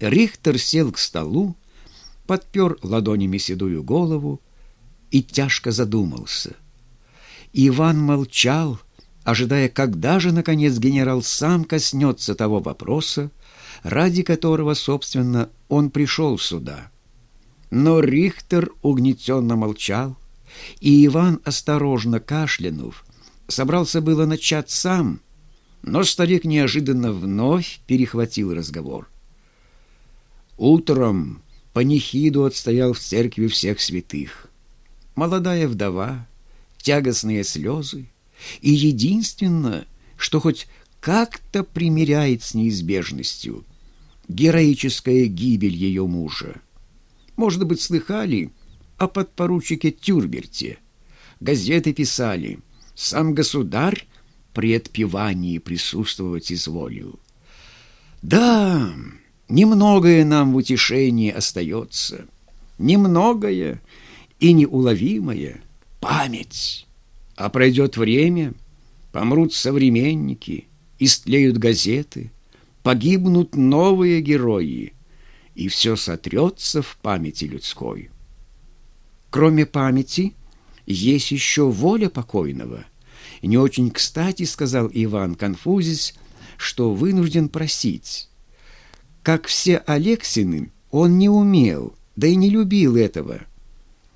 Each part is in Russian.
Рихтер сел к столу, подпер ладонями седую голову и тяжко задумался. Иван молчал, ожидая, когда же, наконец, генерал сам коснется того вопроса, ради которого, собственно, он пришел сюда. Но Рихтер угнетенно молчал, и Иван, осторожно кашлянув, собрался было начать сам, но старик неожиданно вновь перехватил разговор. Утром панихиду отстоял в церкви всех святых. Молодая вдова, тягостные слезы, и единственное, что хоть как-то примиряет с неизбежностью, героическая гибель ее мужа. Может быть, слыхали о подпоручике Тюрберте? Газеты писали, сам государь при отпевании присутствовать изволил. Да, немногое нам в утешении остается, немногое и неуловимое — память. А пройдет время, помрут современники, истлеют газеты, погибнут новые герои, и все сотрется в памяти людской. Кроме памяти, есть еще воля покойного. Не очень кстати сказал Иван, конфузясь, что вынужден просить. Как все Алексины, он не умел, да и не любил этого.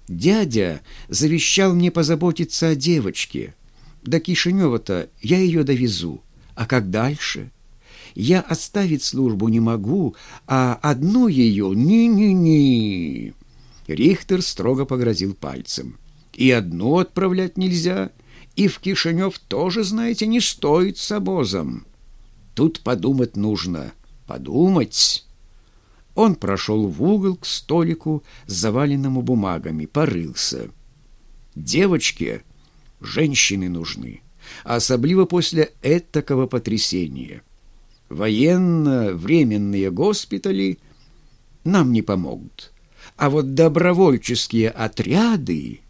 Дядя завещал мне позаботиться о девочке. До Кишинева-то я ее довезу. А как дальше? Я оставить службу не могу, а одну ее ни-ни-ни. Рихтер строго погрозил пальцем. И одну отправлять нельзя, и в Кишинев тоже, знаете, не стоит с обозом. Тут подумать нужно. Подумать. Он прошел в угол к столику, заваленному бумагами, порылся. Девочке женщины нужны, особливо после этакого потрясения. Военно-временные госпитали нам не помогут. А вот добровольческие отряды...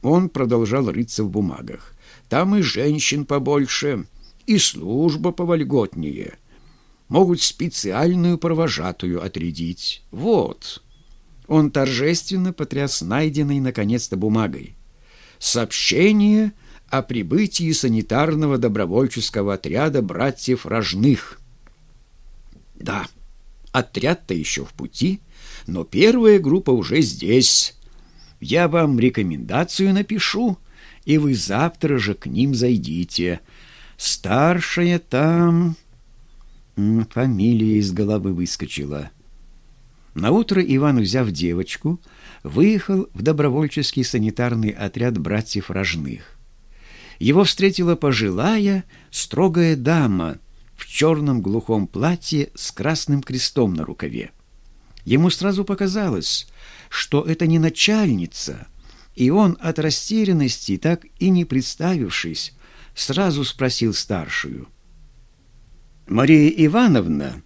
Он продолжал рыться в бумагах. Там и женщин побольше, и служба повольготнее могут специальную провожатую отрядить. Вот. Он торжественно потряс найденной наконец-то бумагой. Сообщение о прибытии санитарного добровольческого отряда братьев Рожных. Да, отряд-то еще в пути, но первая группа уже здесь. Я вам рекомендацию напишу, и вы завтра же к ним зайдите. Старшая там... Фамилия из головы выскочила. Наутро Иван, взяв девочку, выехал в добровольческий санитарный отряд братьев Рожных. Его встретила пожилая, строгая дама в черном глухом платье с красным крестом на рукаве. Ему сразу показалось, что это не начальница, и он от растерянности, так и не представившись, сразу спросил старшую — Мария Ивановна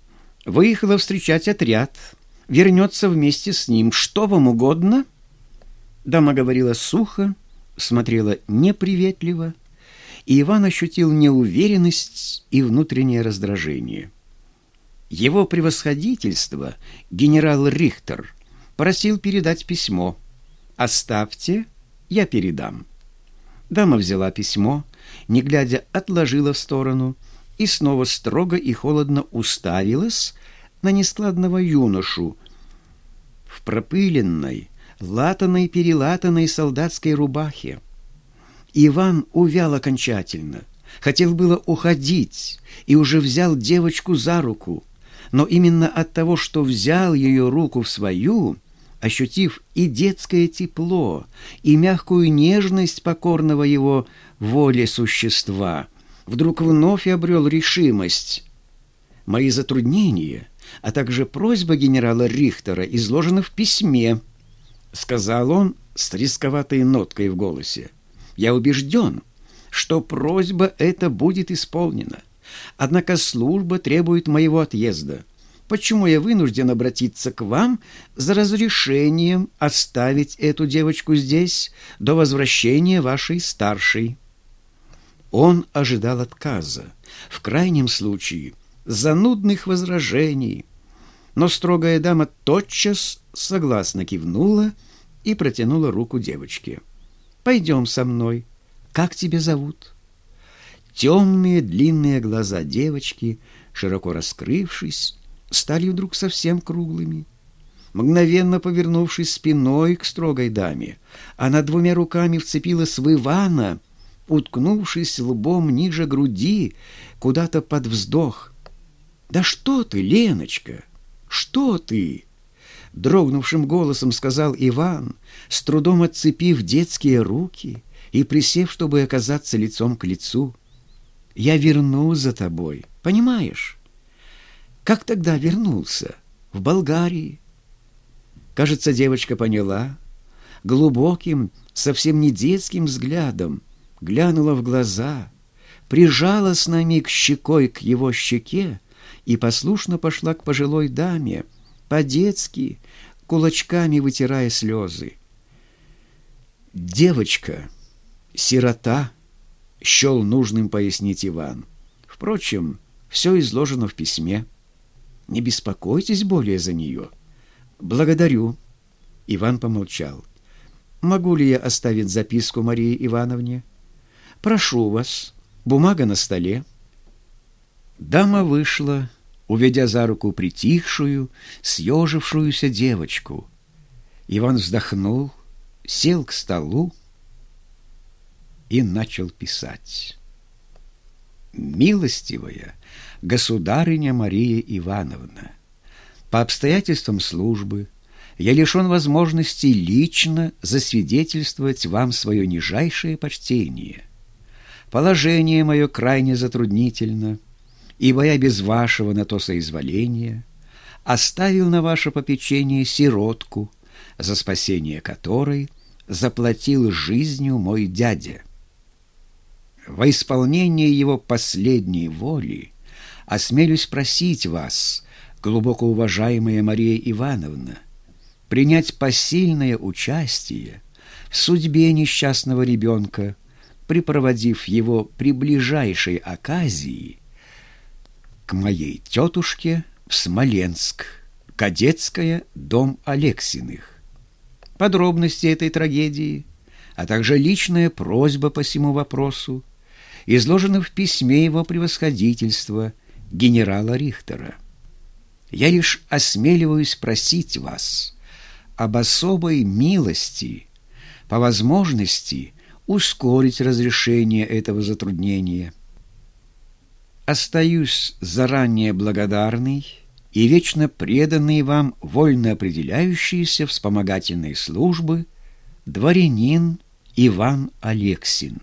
выехала встречать отряд, вернется вместе с ним. Что вам угодно?» Дама говорила сухо, смотрела неприветливо, и Иван ощутил неуверенность и внутреннее раздражение. Его превосходительство, генерал Рихтер, просил передать письмо. «Оставьте, я передам». Дама взяла письмо, не глядя, отложила в сторону – и снова строго и холодно уставилась на нескладного юношу в пропыленной, латаной-перелатанной солдатской рубахе. Иван увял окончательно, хотел было уходить и уже взял девочку за руку, но именно от того, что взял ее руку в свою, ощутив и детское тепло, и мягкую нежность покорного его воле существа, вдруг вновь обрел решимость. Мои затруднения, а также просьба генерала Рихтера изложены в письме, сказал он с рисковатой ноткой в голосе. Я убежден, что просьба эта будет исполнена. Однако служба требует моего отъезда. Почему я вынужден обратиться к вам за разрешением оставить эту девочку здесь до возвращения вашей старшей?» Он ожидал отказа, в крайнем случае занудных возражений. но строгая дама тотчас согласно кивнула и протянула руку девочке. «Пойдем со мной. Как тебя зовут?» Темные длинные глаза девочки, широко раскрывшись, стали вдруг совсем круглыми. Мгновенно повернувшись спиной к строгой даме, она двумя руками вцепилась в Ивана, уткнувшись лбом ниже груди, куда-то под вздох. «Да что ты, Леночка, что ты?» Дрогнувшим голосом сказал Иван, с трудом отцепив детские руки и присев, чтобы оказаться лицом к лицу. «Я вернусь за тобой, понимаешь?» «Как тогда вернулся? В Болгарии?» Кажется, девочка поняла. Глубоким, совсем не детским взглядом глянула в глаза, прижалась на миг щекой к его щеке и послушно пошла к пожилой даме, по-детски, кулачками вытирая слезы. «Девочка, сирота», — счел нужным пояснить Иван. Впрочем, все изложено в письме. Не беспокойтесь более за нее. Благодарю. Иван помолчал. Могу ли я оставить записку Марии Ивановне? Прошу вас. Бумага на столе. Дама вышла, уведя за руку притихшую, съежившуюся девочку. Иван вздохнул, сел к столу и начал писать. «Милостивая государыня Мария Ивановна, по обстоятельствам службы я лишен возможности лично засвидетельствовать вам свое нижайшее почтение. Положение мое крайне затруднительно — ибо я без вашего на то соизволения оставил на ваше попечение сиротку, за спасение которой заплатил жизнью мой дядя. Во исполнение его последней воли осмелюсь просить вас, глубоко уважаемая Мария Ивановна, принять посильное участие в судьбе несчастного ребенка, припроводив его при ближайшей оказии к моей тетушке в Смоленск, Кадетская, дом Алексиных. Подробности этой трагедии, а также личная просьба по всему вопросу изложены в письме его превосходительства генерала Рихтера. Я лишь осмеливаюсь просить вас об особой милости, по возможности ускорить разрешение этого затруднения – остаюсь заранее благодарный и вечно преданный вам вольно определяющийся вспомогательной службы дворянин Иван Алексин.